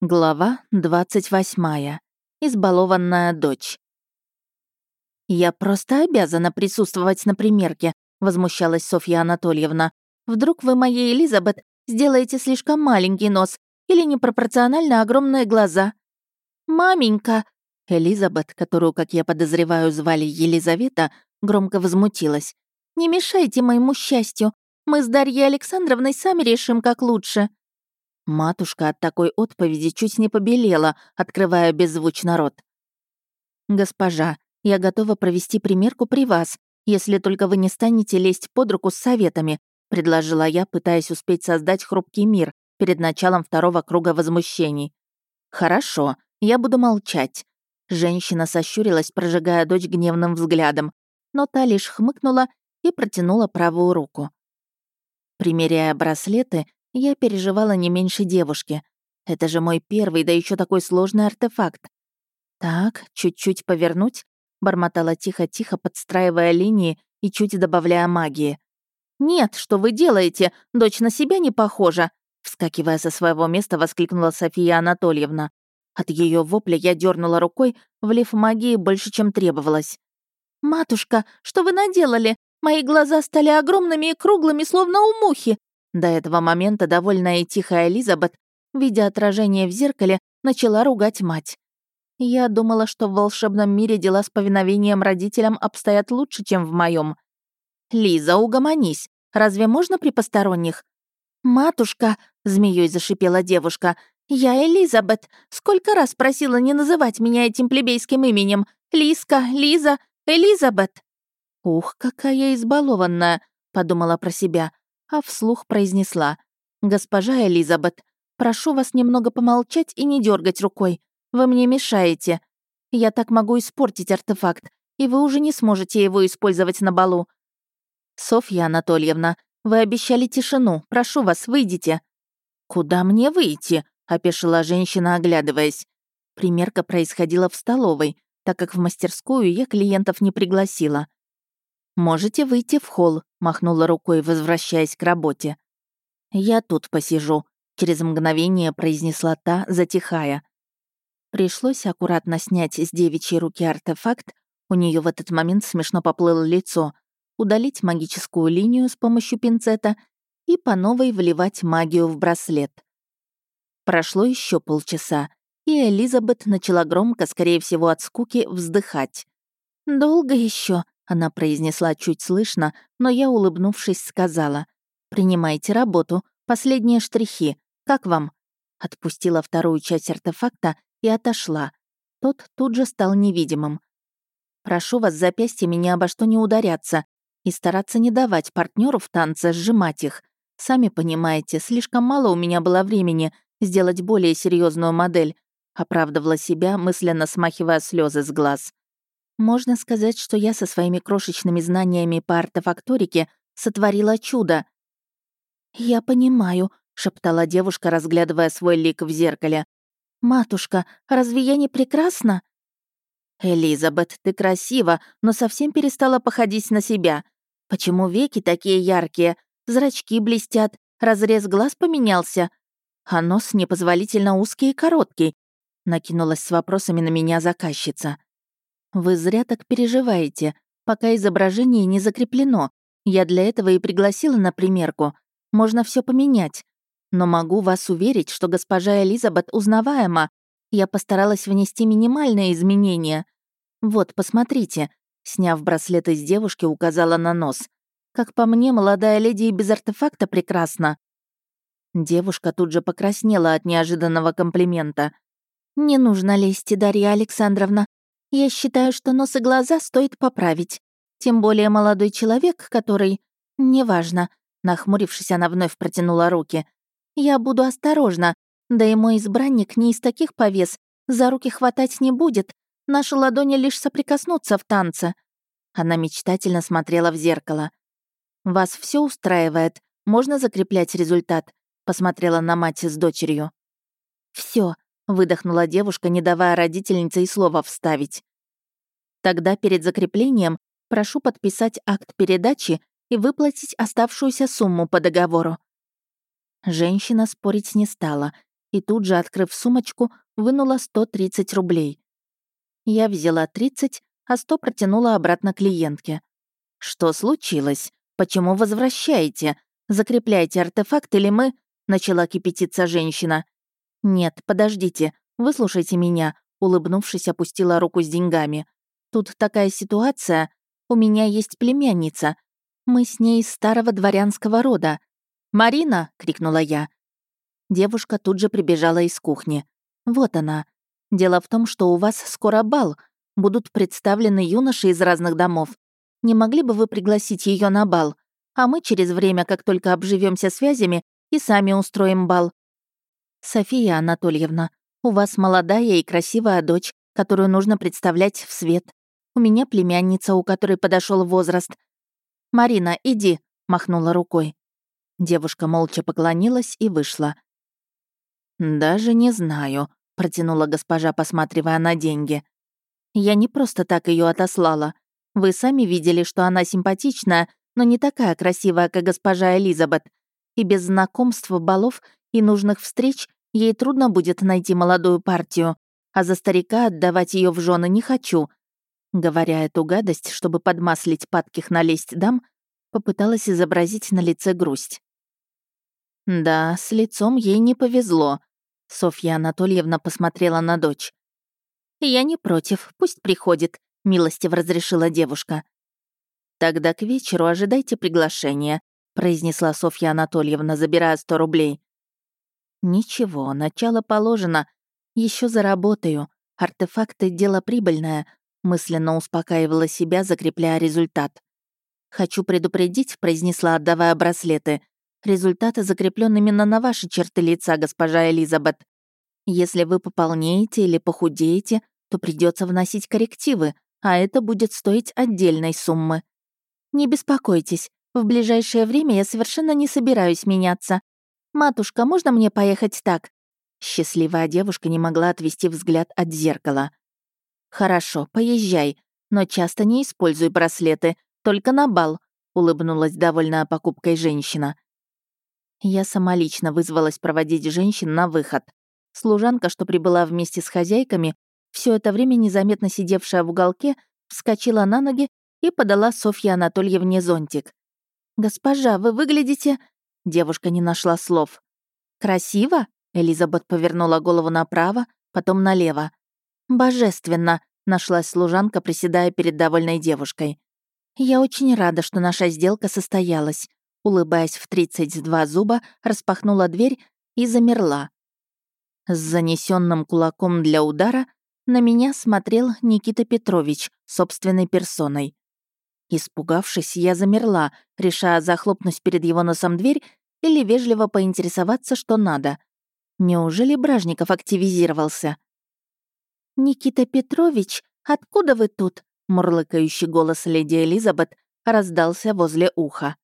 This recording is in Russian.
Глава 28. Избалованная дочь. «Я просто обязана присутствовать на примерке», — возмущалась Софья Анатольевна. «Вдруг вы моей Элизабет сделаете слишком маленький нос или непропорционально огромные глаза?» «Маменька!» Элизабет, которую, как я подозреваю, звали Елизавета, громко возмутилась. «Не мешайте моему счастью. Мы с Дарьей Александровной сами решим, как лучше». Матушка от такой отповеди чуть не побелела, открывая беззвучно рот. «Госпожа, я готова провести примерку при вас, если только вы не станете лезть под руку с советами», предложила я, пытаясь успеть создать хрупкий мир перед началом второго круга возмущений. «Хорошо, я буду молчать». Женщина сощурилась, прожигая дочь гневным взглядом, но та лишь хмыкнула и протянула правую руку. Примеряя браслеты, я переживала не меньше девушки. Это же мой первый, да еще такой сложный артефакт. Так, чуть-чуть повернуть, бормотала тихо-тихо, подстраивая линии и чуть добавляя магии. «Нет, что вы делаете? Дочь на себя не похожа!» Вскакивая со своего места, воскликнула София Анатольевна. От ее вопля я дернула рукой, влив магии больше, чем требовалось. «Матушка, что вы наделали? Мои глаза стали огромными и круглыми, словно у мухи. До этого момента довольная и тихая Элизабет, видя отражение в зеркале, начала ругать мать. Я думала, что в волшебном мире дела с повиновением родителям обстоят лучше, чем в моем. «Лиза, угомонись. Разве можно при посторонних?» «Матушка», — змеей зашипела девушка, — «я Элизабет. Сколько раз просила не называть меня этим плебейским именем? Лиска, Лиза, Элизабет». «Ух, какая избалованная», — подумала про себя а вслух произнесла. «Госпожа Элизабет, прошу вас немного помолчать и не дергать рукой. Вы мне мешаете. Я так могу испортить артефакт, и вы уже не сможете его использовать на балу. Софья Анатольевна, вы обещали тишину. Прошу вас, выйдите». «Куда мне выйти?» — опешила женщина, оглядываясь. Примерка происходила в столовой, так как в мастерскую я клиентов не пригласила. «Можете выйти в холл», — махнула рукой, возвращаясь к работе. «Я тут посижу», — через мгновение произнесла та, затихая. Пришлось аккуратно снять с девичьей руки артефакт, у нее в этот момент смешно поплыло лицо, удалить магическую линию с помощью пинцета и по новой вливать магию в браслет. Прошло еще полчаса, и Элизабет начала громко, скорее всего от скуки, вздыхать. «Долго еще, она произнесла чуть слышно, но я, улыбнувшись, сказала. «Принимайте работу. Последние штрихи. Как вам?» Отпустила вторую часть артефакта и отошла. Тот тут же стал невидимым. «Прошу вас запястьями ни обо что не ударяться и стараться не давать партнеру в танце сжимать их. Сами понимаете, слишком мало у меня было времени сделать более серьезную модель», оправдывала себя, мысленно смахивая слезы с глаз. Можно сказать, что я со своими крошечными знаниями по артефакторике сотворила чудо. «Я понимаю», — шептала девушка, разглядывая свой лик в зеркале. «Матушка, разве я не прекрасна?» «Элизабет, ты красива, но совсем перестала походить на себя. Почему веки такие яркие, зрачки блестят, разрез глаз поменялся, а нос непозволительно узкий и короткий?» Накинулась с вопросами на меня заказчица. Вы зря так переживаете, пока изображение не закреплено. Я для этого и пригласила на примерку. Можно все поменять. Но могу вас уверить, что госпожа Элизабет узнаваема. Я постаралась внести минимальные изменения. Вот, посмотрите. Сняв браслет из девушки, указала на нос. Как по мне, молодая леди и без артефакта прекрасна. Девушка тут же покраснела от неожиданного комплимента. «Не нужно лезть, Дарья Александровна. Я считаю, что нос и глаза стоит поправить. Тем более молодой человек, который... Неважно. Нахмурившись, она вновь протянула руки. Я буду осторожна. Да и мой избранник не из таких повес. За руки хватать не будет. Наши ладони лишь соприкоснутся в танце. Она мечтательно смотрела в зеркало. «Вас все устраивает? Можно закреплять результат?» Посмотрела на мать с дочерью. Все, выдохнула девушка, не давая родительнице и слова вставить. Тогда перед закреплением прошу подписать акт передачи и выплатить оставшуюся сумму по договору. Женщина спорить не стала, и тут же, открыв сумочку, вынула 130 рублей. Я взяла 30, а 100 протянула обратно клиентке. «Что случилось? Почему возвращаете? Закрепляйте артефакт или мы...» — начала кипятиться женщина. «Нет, подождите, выслушайте меня», — улыбнувшись, опустила руку с деньгами. «Тут такая ситуация. У меня есть племянница. Мы с ней из старого дворянского рода. «Марина!» — крикнула я. Девушка тут же прибежала из кухни. «Вот она. Дело в том, что у вас скоро бал. Будут представлены юноши из разных домов. Не могли бы вы пригласить ее на бал? А мы через время, как только обживемся связями, и сами устроим бал. София Анатольевна, у вас молодая и красивая дочь, которую нужно представлять в свет. У меня племянница, у которой подошел возраст. Марина, иди, махнула рукой. Девушка молча поклонилась и вышла. «Даже не знаю», — протянула госпожа, посматривая на деньги. «Я не просто так ее отослала. Вы сами видели, что она симпатичная, но не такая красивая, как госпожа Элизабет. И без знакомств, балов и нужных встреч ей трудно будет найти молодую партию, а за старика отдавать ее в жены не хочу». Говоря эту гадость, чтобы подмаслить падких налезть дам, попыталась изобразить на лице грусть. Да, с лицом ей не повезло. Софья Анатольевна посмотрела на дочь. «Я не против, пусть приходит», — милостиво разрешила девушка. «Тогда к вечеру ожидайте приглашения», — произнесла Софья Анатольевна, забирая сто рублей. «Ничего, начало положено. Еще заработаю. Артефакты — дело прибыльное», — мысленно успокаивала себя, закрепляя результат. «Хочу предупредить», — произнесла, отдавая браслеты, Результаты закреплены именно на ваши черты лица, госпожа Элизабет. Если вы пополнеете или похудеете, то придется вносить коррективы, а это будет стоить отдельной суммы. Не беспокойтесь, в ближайшее время я совершенно не собираюсь меняться. Матушка, можно мне поехать так? Счастливая девушка не могла отвести взгляд от зеркала. «Хорошо, поезжай, но часто не используй браслеты, только на бал», — улыбнулась довольная покупкой женщина. Я самолично вызвалась проводить женщин на выход. Служанка, что прибыла вместе с хозяйками, все это время незаметно сидевшая в уголке, вскочила на ноги и подала Софье Анатольевне зонтик. «Госпожа, вы выглядите...» Девушка не нашла слов. «Красиво?» Элизабет повернула голову направо, потом налево. «Божественно!» — нашлась служанка, приседая перед довольной девушкой. «Я очень рада, что наша сделка состоялась улыбаясь в 32 зуба, распахнула дверь и замерла. С занесенным кулаком для удара на меня смотрел Никита Петрович собственной персоной. Испугавшись, я замерла, решая захлопнуть перед его носом дверь или вежливо поинтересоваться, что надо. Неужели Бражников активизировался? «Никита Петрович, откуда вы тут?» Мурлыкающий голос леди Элизабет раздался возле уха.